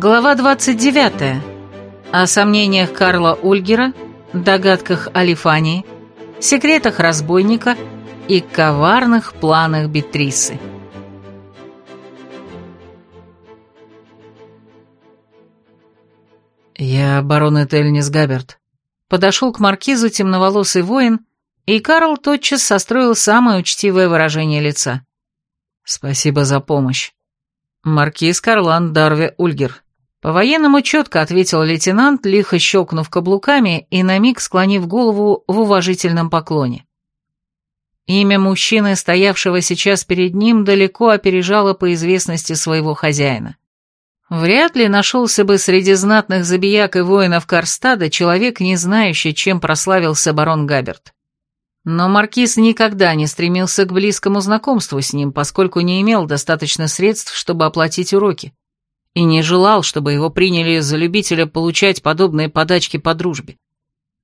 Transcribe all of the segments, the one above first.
Глава 29. О сомнениях Карла Ульгера, догадках Алифании, секретах разбойника и коварных планах Бетрисы. «Я барон Этельнис Габерт», — подошел к маркизу темноволосый воин, и Карл тотчас состроил самое учтивое выражение лица. «Спасибо за помощь. Маркиз Карлан Дарве Ульгер». По-военному четко ответил лейтенант, лихо щелкнув каблуками и на миг склонив голову в уважительном поклоне. Имя мужчины, стоявшего сейчас перед ним, далеко опережало по известности своего хозяина. Вряд ли нашелся бы среди знатных забияк и воинов Карстада человек, не знающий, чем прославился барон Габерт. Но маркиз никогда не стремился к близкому знакомству с ним, поскольку не имел достаточно средств, чтобы оплатить уроки и не желал, чтобы его приняли за любителя получать подобные подачки по дружбе.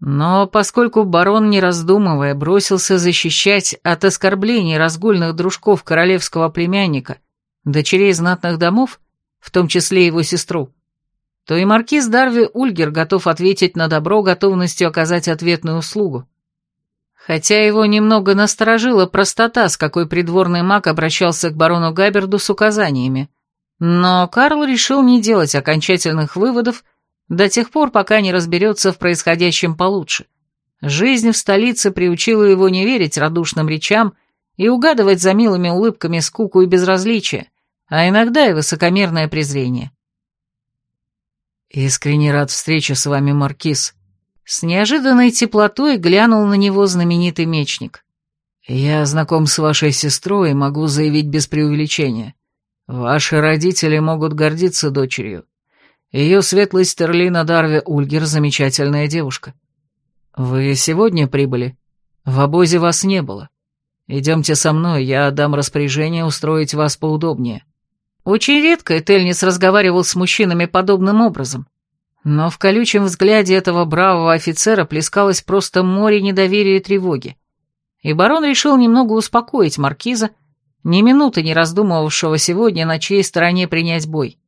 Но поскольку барон, не раздумывая, бросился защищать от оскорблений разгульных дружков королевского племянника, дочерей знатных домов, в том числе его сестру, то и маркиз Дарви Ульгер готов ответить на добро готовностью оказать ответную услугу. Хотя его немного насторожила простота, с какой придворный маг обращался к барону Габерду с указаниями, но Карл решил не делать окончательных выводов до тех пор, пока не разберется в происходящем получше. Жизнь в столице приучила его не верить радушным речам и угадывать за милыми улыбками скуку и безразличие, а иногда и высокомерное презрение. «Искренне рад встрече с вами, Маркиз», — с неожиданной теплотой глянул на него знаменитый мечник. «Я знаком с вашей сестрой и могу заявить без преувеличения. Ваши родители могут гордиться дочерью. Ее светлость Терлина Дарве Ульгер замечательная девушка. Вы сегодня прибыли? В обозе вас не было. Идемте со мной, я дам распоряжение устроить вас поудобнее. Очень редко Этельнис разговаривал с мужчинами подобным образом. Но в колючем взгляде этого бравого офицера плескалось просто море недоверия и тревоги. И барон решил немного успокоить маркиза, ни минуты не раздумывавшего сегодня, на чьей стороне принять бой.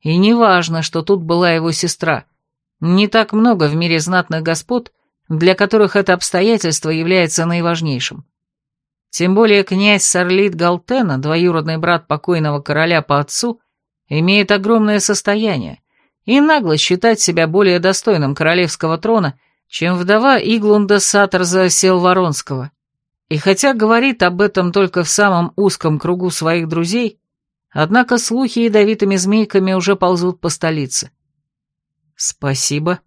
И не важно, что тут была его сестра. Не так много в мире знатных господ, для которых это обстоятельство является наиважнейшим. Тем более князь Сарлит Галтена, двоюродный брат покойного короля по отцу, имеет огромное состояние и нагло считать себя более достойным королевского трона, чем вдова Иглунда Саторза Селваронского. И хотя говорит об этом только в самом узком кругу своих друзей, однако слухи ядовитыми змейками уже ползут по столице. «Спасибо».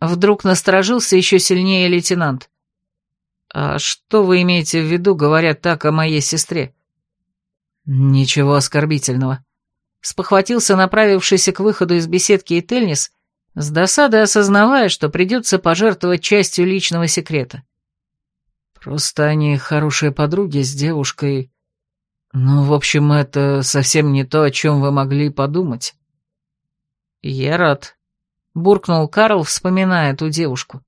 Вдруг насторожился еще сильнее лейтенант. «А что вы имеете в виду, говоря так о моей сестре?» «Ничего оскорбительного», — спохватился направившийся к выходу из беседки и Тельнис, с досадой осознавая, что придется пожертвовать частью личного секрета. Просто они хорошие подруги с девушкой. Ну, в общем, это совсем не то, о чем вы могли подумать. Я рад, буркнул Карл, вспоминая эту девушку.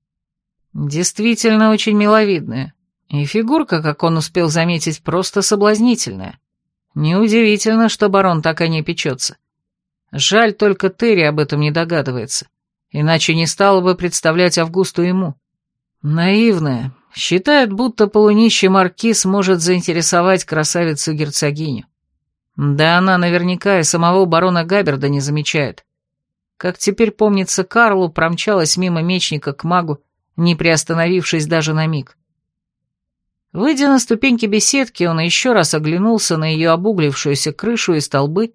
Действительно очень миловидная. И фигурка, как он успел заметить, просто соблазнительная. Неудивительно, что барон так о ней печется. Жаль, только Терри об этом не догадывается. Иначе не стала бы представлять Августу ему. Наивная, Считает, будто полунищий маркиз может заинтересовать красавицу-герцогиню. Да она наверняка и самого барона Габерда не замечает. Как теперь помнится, Карлу промчалась мимо мечника к магу, не приостановившись даже на миг. Выйдя на ступеньки беседки, он еще раз оглянулся на ее обуглившуюся крышу и столбы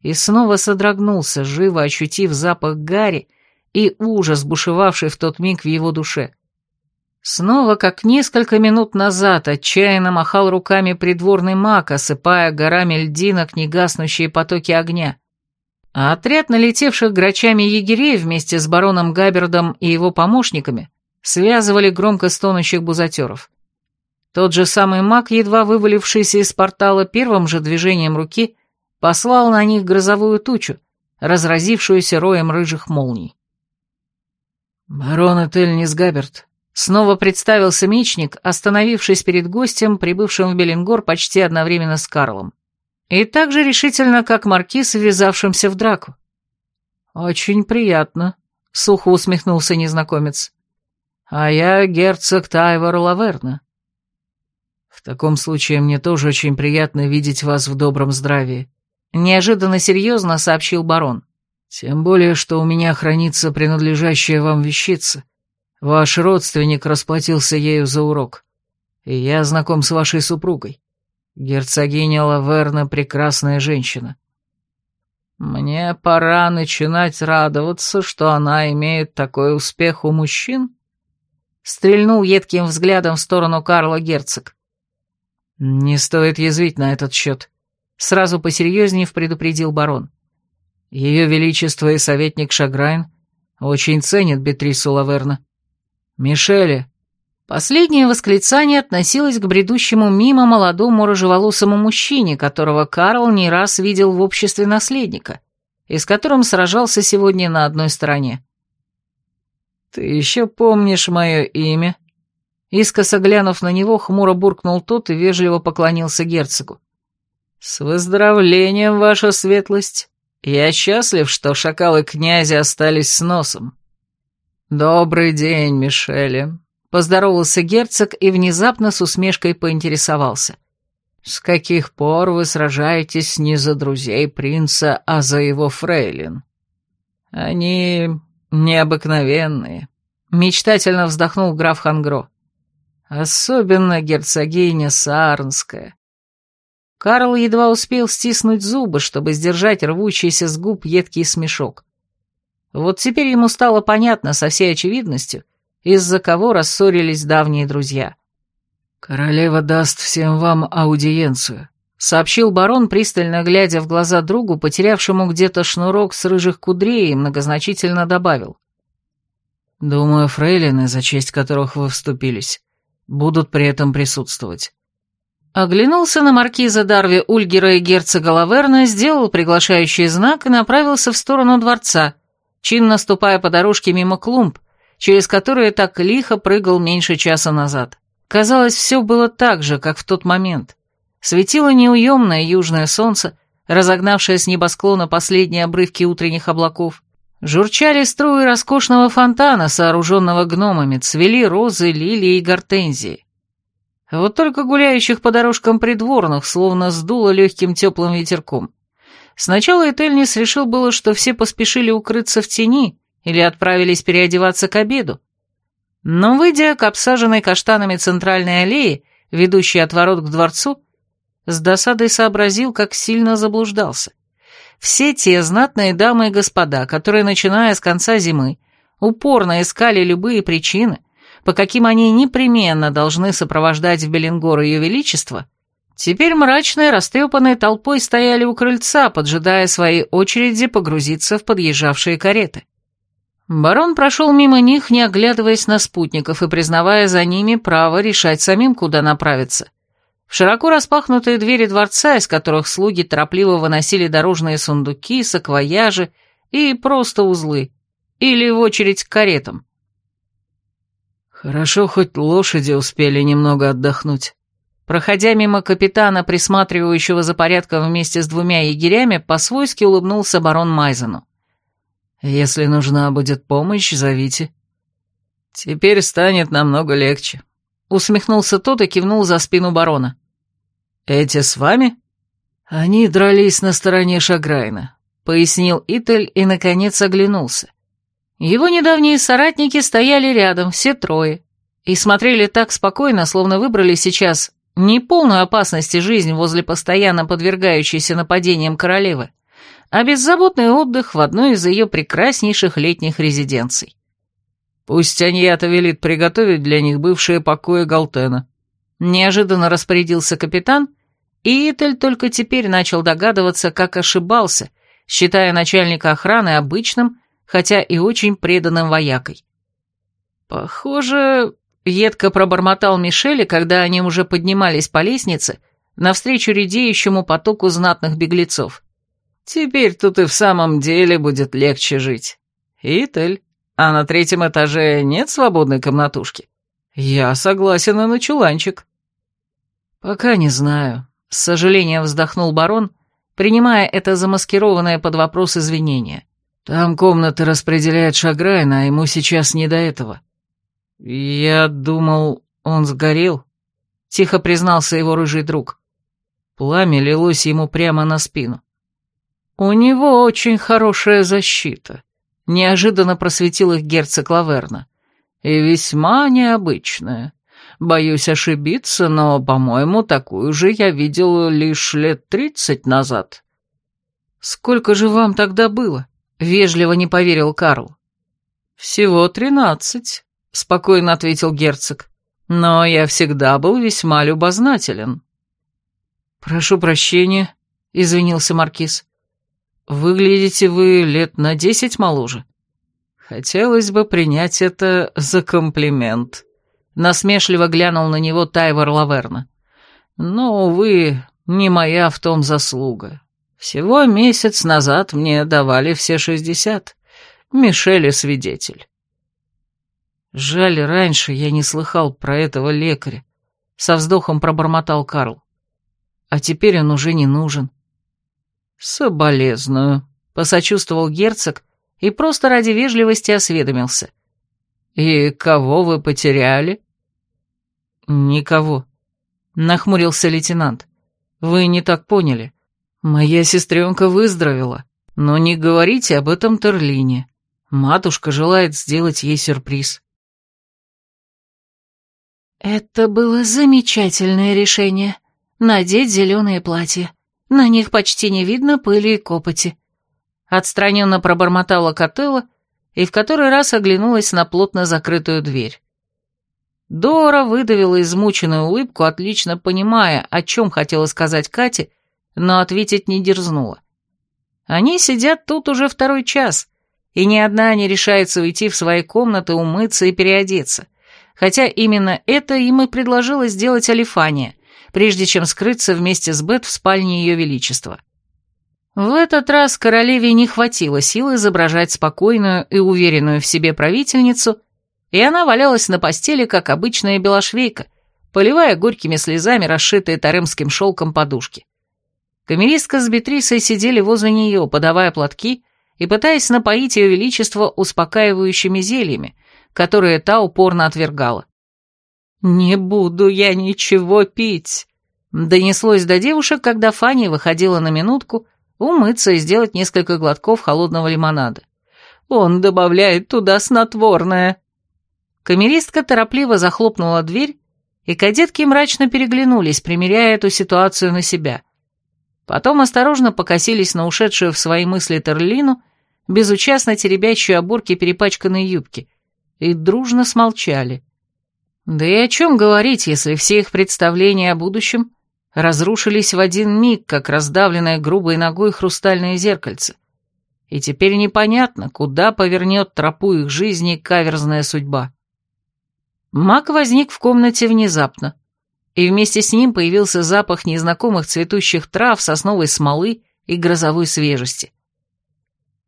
и снова содрогнулся, живо ощутив запах гари и ужас, бушевавший в тот миг в его душе. Снова, как несколько минут назад, отчаянно махал руками придворный маг, осыпая горами льдинок негаснущие потоки огня. А отряд налетевших грачами егерей вместе с бароном Габердом и его помощниками связывали громко стонущих бузатеров. Тот же самый маг, едва вывалившийся из портала первым же движением руки, послал на них грозовую тучу, разразившуюся роем рыжих молний. «Барон Этельнис Габерт, Снова представился мечник, остановившись перед гостем, прибывшим в Белингор почти одновременно с Карлом. И так же решительно, как маркиз, ввязавшимся в драку. «Очень приятно», — сухо усмехнулся незнакомец. «А я герцог Тайвор Лаверна». «В таком случае мне тоже очень приятно видеть вас в добром здравии», — неожиданно серьезно сообщил барон. «Тем более, что у меня хранится принадлежащая вам вещица» Ваш родственник расплатился ею за урок, и я знаком с вашей супругой. Герцогиня Лаверна — прекрасная женщина. Мне пора начинать радоваться, что она имеет такой успех у мужчин? Стрельнул едким взглядом в сторону Карла герцог. Не стоит язвить на этот счет. Сразу посерьезнее предупредил барон. Ее Величество и советник Шаграйн очень ценят Бетрису Лаверна. «Мишеле!» Последнее восклицание относилось к бредущему мимо молодому рыжеволосому мужчине, которого Карл не раз видел в обществе наследника, и с которым сражался сегодня на одной стороне. «Ты еще помнишь мое имя?» Искоса глянув на него, хмуро буркнул тот и вежливо поклонился герцогу. «С выздоровлением, ваша светлость! Я счастлив, что шакалы князя остались с носом». «Добрый день, Мишеле», — поздоровался герцог и внезапно с усмешкой поинтересовался. «С каких пор вы сражаетесь не за друзей принца, а за его фрейлин?» «Они необыкновенные», — мечтательно вздохнул граф Хангро. «Особенно герцогиня Саарнская». Карл едва успел стиснуть зубы, чтобы сдержать рвущийся с губ едкий смешок. Вот теперь ему стало понятно со всей очевидностью, из-за кого рассорились давние друзья. «Королева даст всем вам аудиенцию», — сообщил барон, пристально глядя в глаза другу, потерявшему где-то шнурок с рыжих кудрей, и многозначительно добавил. «Думаю, фрейлины, за честь которых вы вступились, будут при этом присутствовать». Оглянулся на маркиза Дарви Ульгера и герцога Лаверна, сделал приглашающий знак и направился в сторону дворца, чинно ступая по дорожке мимо клумб, через которые так лихо прыгал меньше часа назад. Казалось, все было так же, как в тот момент. Светило неуемное южное солнце, разогнавшее с небосклона последние обрывки утренних облаков. Журчали струи роскошного фонтана, сооруженного гномами, цвели розы, лилии и гортензии. Вот только гуляющих по дорожкам придворных словно сдуло легким теплым ветерком. Сначала Этельнис решил было, что все поспешили укрыться в тени или отправились переодеваться к обеду. Но, выйдя к обсаженной каштанами центральной аллее, ведущей от ворот к дворцу, с досадой сообразил, как сильно заблуждался. Все те знатные дамы и господа, которые, начиная с конца зимы, упорно искали любые причины, по каким они непременно должны сопровождать в Беллингор ее величество, Теперь мрачной, растрепанной толпой стояли у крыльца, поджидая своей очереди погрузиться в подъезжавшие кареты. Барон прошел мимо них, не оглядываясь на спутников и признавая за ними право решать самим, куда направиться. Широко распахнутые двери дворца, из которых слуги торопливо выносили дорожные сундуки, саквояжи и просто узлы, или в очередь к каретам. «Хорошо, хоть лошади успели немного отдохнуть», Проходя мимо капитана, присматривающего за порядком вместе с двумя егерями, по-свойски улыбнулся барон Майзену. «Если нужна будет помощь, зовите». «Теперь станет намного легче», — усмехнулся тот и кивнул за спину барона. «Эти с вами?» «Они дрались на стороне Шаграйна», — пояснил Итель и, наконец, оглянулся. Его недавние соратники стояли рядом, все трое, и смотрели так спокойно, словно выбрали сейчас не полную опасности жизнь возле постоянно подвергающейся нападениям королевы, а беззаботный отдых в одной из ее прекраснейших летних резиденций. Пусть Аньята велит приготовить для них бывшие покои Галтена. Неожиданно распорядился капитан, и Этель только теперь начал догадываться, как ошибался, считая начальника охраны обычным, хотя и очень преданным воякой. Похоже, Едко пробормотал Мишеле, когда они уже поднимались по лестнице, навстречу редеющему потоку знатных беглецов. «Теперь тут и в самом деле будет легче жить. Итель, а на третьем этаже нет свободной комнатушки? Я согласен и на чуланчик. Пока не знаю. С сожалением вздохнул барон, принимая это замаскированное под вопрос извинение. Там комнаты распределяет Шаграйн, а ему сейчас не до этого. Я думал, он сгорел, тихо признался его рыжий друг. Пламя лилось ему прямо на спину. У него очень хорошая защита, неожиданно просветил их герцог Лаверна. И весьма необычная. Боюсь ошибиться, но, по-моему, такую же я видел лишь лет тридцать назад». «Сколько же вам тогда было?» — вежливо не поверил Карл. «Всего тринадцать», — спокойно ответил герцог. «Но я всегда был весьма любознателен». «Прошу прощения», — извинился Маркиз. «Выглядите вы лет на десять моложе». «Хотелось бы принять это за комплимент», Насмешливо глянул на него Тайвор Лаверна. «Но, увы, не моя в том заслуга. Всего месяц назад мне давали все шестьдесят. Мишель свидетель». «Жаль, раньше я не слыхал про этого лекаря», — со вздохом пробормотал Карл. «А теперь он уже не нужен». «Соболезную», — посочувствовал герцог и просто ради вежливости осведомился. «И кого вы потеряли?» «Никого», — нахмурился лейтенант. «Вы не так поняли. Моя сестренка выздоровела, но не говорите об этом Терлине. Матушка желает сделать ей сюрприз». Это было замечательное решение. Надеть зеленые платья. На них почти не видно пыли и копоти. Отстраненно пробормотала Котелла и в который раз оглянулась на плотно закрытую дверь. Дора выдавила измученную улыбку, отлично понимая, о чем хотела сказать Кате, но ответить не дерзнула. Они сидят тут уже второй час, и ни одна не решается уйти в свои комнаты, умыться и переодеться, хотя именно это им и предложила сделать Алифания, прежде чем скрыться вместе с Бет в спальне Ее Величества. В этот раз королеве не хватило сил изображать спокойную и уверенную в себе правительницу, и она валялась на постели, как обычная белошвейка, поливая горькими слезами расшитые таремским шелком подушки. Камеристка с Бетрисой сидели возле нее, подавая платки и пытаясь напоить ее величество успокаивающими зельями, которые та упорно отвергала. «Не буду я ничего пить», — донеслось до девушек, когда Фанни выходила на минутку умыться и сделать несколько глотков холодного лимонада. «Он добавляет туда снотворное». Камеристка торопливо захлопнула дверь, и кадетки мрачно переглянулись, примеряя эту ситуацию на себя. Потом осторожно покосились на ушедшую в свои мысли Терлину, безучастно теребящую оборки перепачканной юбки, и дружно смолчали. Да и о чем говорить, если все их представления о будущем разрушились в один миг, как раздавленное грубой ногой хрустальное зеркальце. И теперь непонятно, куда повернет тропу их жизни каверзная судьба. Маг возник в комнате внезапно, и вместе с ним появился запах незнакомых цветущих трав, сосновой смолы и грозовой свежести.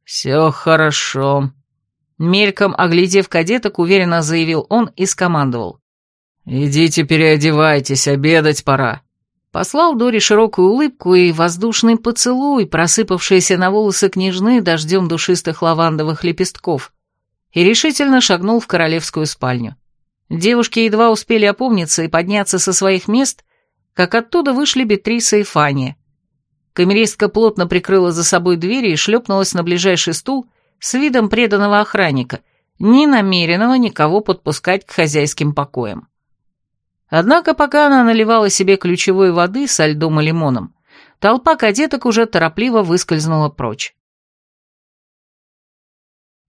«Все хорошо», — мельком оглядев кадеток, уверенно заявил он и скомандовал. «Идите переодевайтесь, обедать пора». Послал Дори широкую улыбку и воздушный поцелуй, просыпавшийся на волосы княжны дождем душистых лавандовых лепестков, и решительно шагнул в королевскую спальню. Девушки едва успели опомниться и подняться со своих мест, как оттуда вышли Бетриса и Фания. Камеристка плотно прикрыла за собой двери и шлепнулась на ближайший стул с видом преданного охранника, не намеренного никого подпускать к хозяйским покоям. Однако пока она наливала себе ключевой воды со льдом и лимоном, толпа кадеток уже торопливо выскользнула прочь.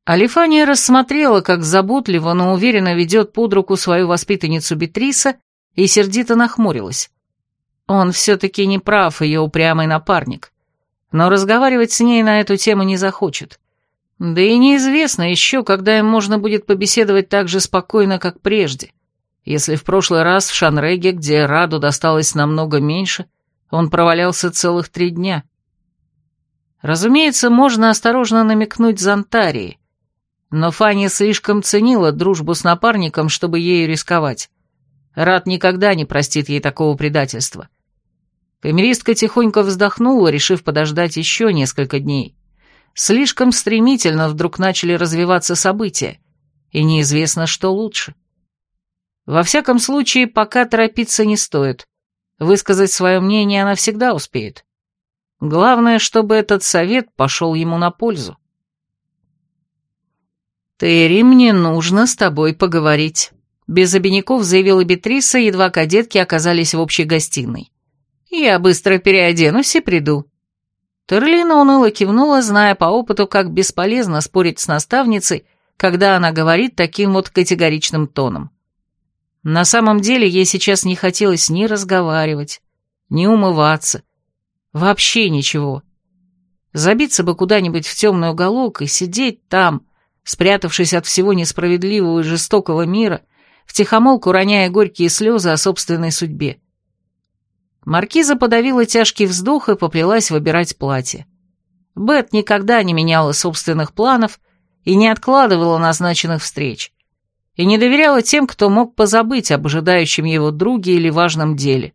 Алифания рассмотрела, как заботливо, но уверенно ведет под руку свою воспитанницу Бетриса и сердито нахмурилась. Он все-таки не прав, ее упрямый напарник. Но разговаривать с ней на эту тему не захочет. Да и неизвестно еще, когда им можно будет побеседовать так же спокойно, как прежде. Если в прошлый раз в Шанреге, где Раду досталось намного меньше, он провалялся целых три дня. Разумеется, можно осторожно намекнуть Зонтарии, Но Фанни слишком ценила дружбу с напарником, чтобы ею рисковать. Рад никогда не простит ей такого предательства. Камеристка тихонько вздохнула, решив подождать еще несколько дней. Слишком стремительно вдруг начали развиваться события, и неизвестно, что лучше. Во всяком случае, пока торопиться не стоит. Высказать свое мнение она всегда успеет. Главное, чтобы этот совет пошел ему на пользу. «Терри, мне нужно с тобой поговорить», — без обиняков заявила Бетриса, едва кадетки оказались в общей гостиной. «Я быстро переоденусь и приду». Терлина уныло кивнула, зная по опыту, как бесполезно спорить с наставницей, когда она говорит таким вот категоричным тоном. На самом деле ей сейчас не хотелось ни разговаривать, ни умываться, вообще ничего. Забиться бы куда-нибудь в темный уголок и сидеть там, спрятавшись от всего несправедливого и жестокого мира, втихомолку роняя горькие слезы о собственной судьбе. Маркиза подавила тяжкий вздох и поплелась выбирать платье. Бет никогда не меняла собственных планов и не откладывала назначенных встреч, и не доверяла тем, кто мог позабыть об ожидающем его друге или важном деле.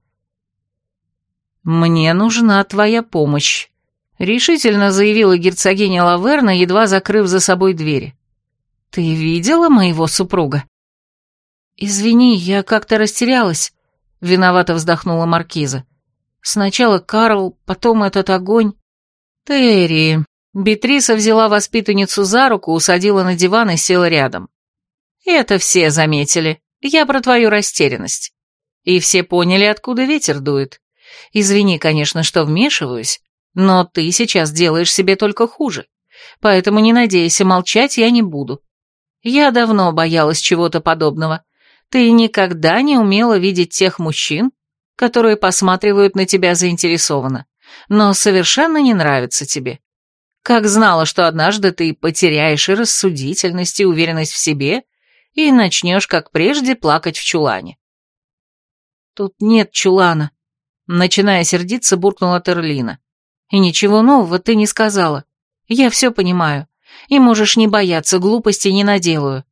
«Мне нужна твоя помощь», — решительно заявила герцогиня Лаверна, едва закрыв за собой двери. «Ты видела моего супруга?» «Извини, я как-то растерялась», — виновато вздохнула Маркиза. «Сначала Карл, потом этот огонь». «Терри...» Бетриса взяла воспитанницу за руку, усадила на диван и села рядом. «Это все заметили. Я про твою растерянность. И все поняли, откуда ветер дует. Извини, конечно, что вмешиваюсь, но ты сейчас делаешь себе только хуже. Поэтому не надейся, молчать я не буду. Я давно боялась чего-то подобного. Ты никогда не умела видеть тех мужчин, которые посматривают на тебя заинтересованно, но совершенно не нравятся тебе. Как знала, что однажды ты потеряешь и рассудительность, и уверенность в себе, и начнешь, как прежде, плакать в чулане. Тут нет чулана. Начиная сердиться, буркнула Терлина. И ничего нового ты не сказала. Я все понимаю и можешь не бояться, глупости не наделаю».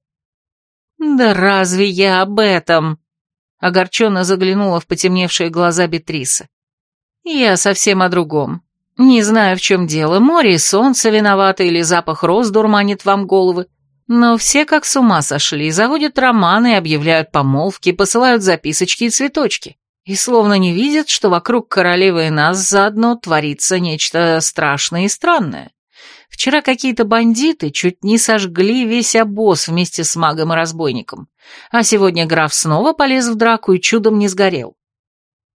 «Да разве я об этом?» — огорченно заглянула в потемневшие глаза Бетриса. «Я совсем о другом. Не знаю, в чем дело, море и солнце виноваты или запах роз дурманит вам головы, но все как с ума сошли, заводят романы, объявляют помолвки, посылают записочки и цветочки, и словно не видят, что вокруг королевы и нас заодно творится нечто страшное и странное. Вчера какие-то бандиты чуть не сожгли весь обоз вместе с магом и разбойником, а сегодня граф снова полез в драку и чудом не сгорел.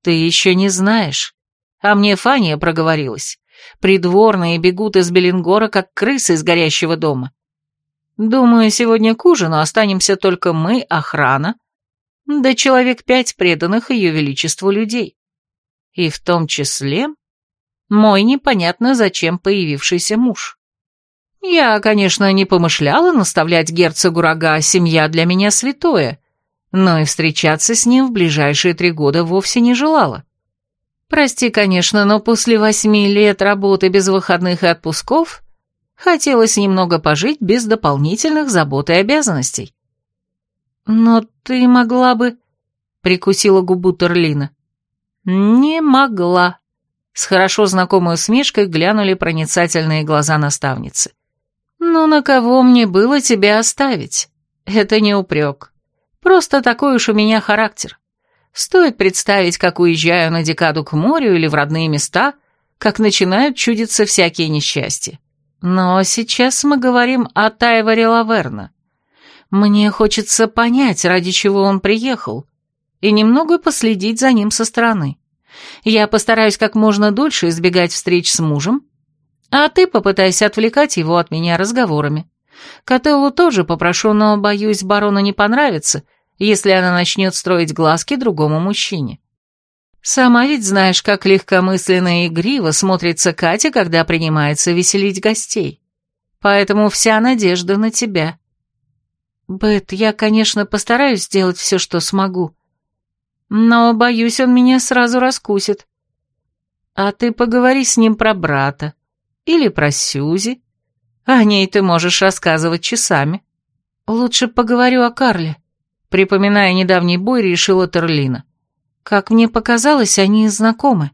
Ты еще не знаешь. А мне Фания проговорилась. Придворные бегут из Белингора, как крысы из горящего дома. Думаю, сегодня к ужину останемся только мы, охрана, да человек пять преданных ее величеству людей. И в том числе мой непонятно зачем появившийся муж. Я, конечно, не помышляла наставлять герцогу рога, семья для меня святое, но и встречаться с ним в ближайшие три года вовсе не желала. Прости, конечно, но после восьми лет работы без выходных и отпусков хотелось немного пожить без дополнительных забот и обязанностей. «Но ты могла бы...» — прикусила губу Терлина. «Не могла», — с хорошо знакомой усмешкой глянули проницательные глаза наставницы. «Ну на кого мне было тебя оставить? Это не упрек. Просто такой уж у меня характер. Стоит представить, как уезжаю на декаду к морю или в родные места, как начинают чудиться всякие несчастья. Но сейчас мы говорим о Тайваре Лаверна. Мне хочется понять, ради чего он приехал, и немного последить за ним со стороны. Я постараюсь как можно дольше избегать встреч с мужем, а ты попытайся отвлекать его от меня разговорами. Котеллу тоже попрошу, но, боюсь, барону не понравится, если она начнет строить глазки другому мужчине. Сама ведь знаешь, как легкомысленно и игриво смотрится Катя, когда принимается веселить гостей. Поэтому вся надежда на тебя. Бет, я, конечно, постараюсь сделать все, что смогу. Но, боюсь, он меня сразу раскусит. А ты поговори с ним про брата. Или про Сюзи. О ней ты можешь рассказывать часами. Лучше поговорю о Карле. Припоминая недавний бой, решила Терлина. Как мне показалось, они знакомы.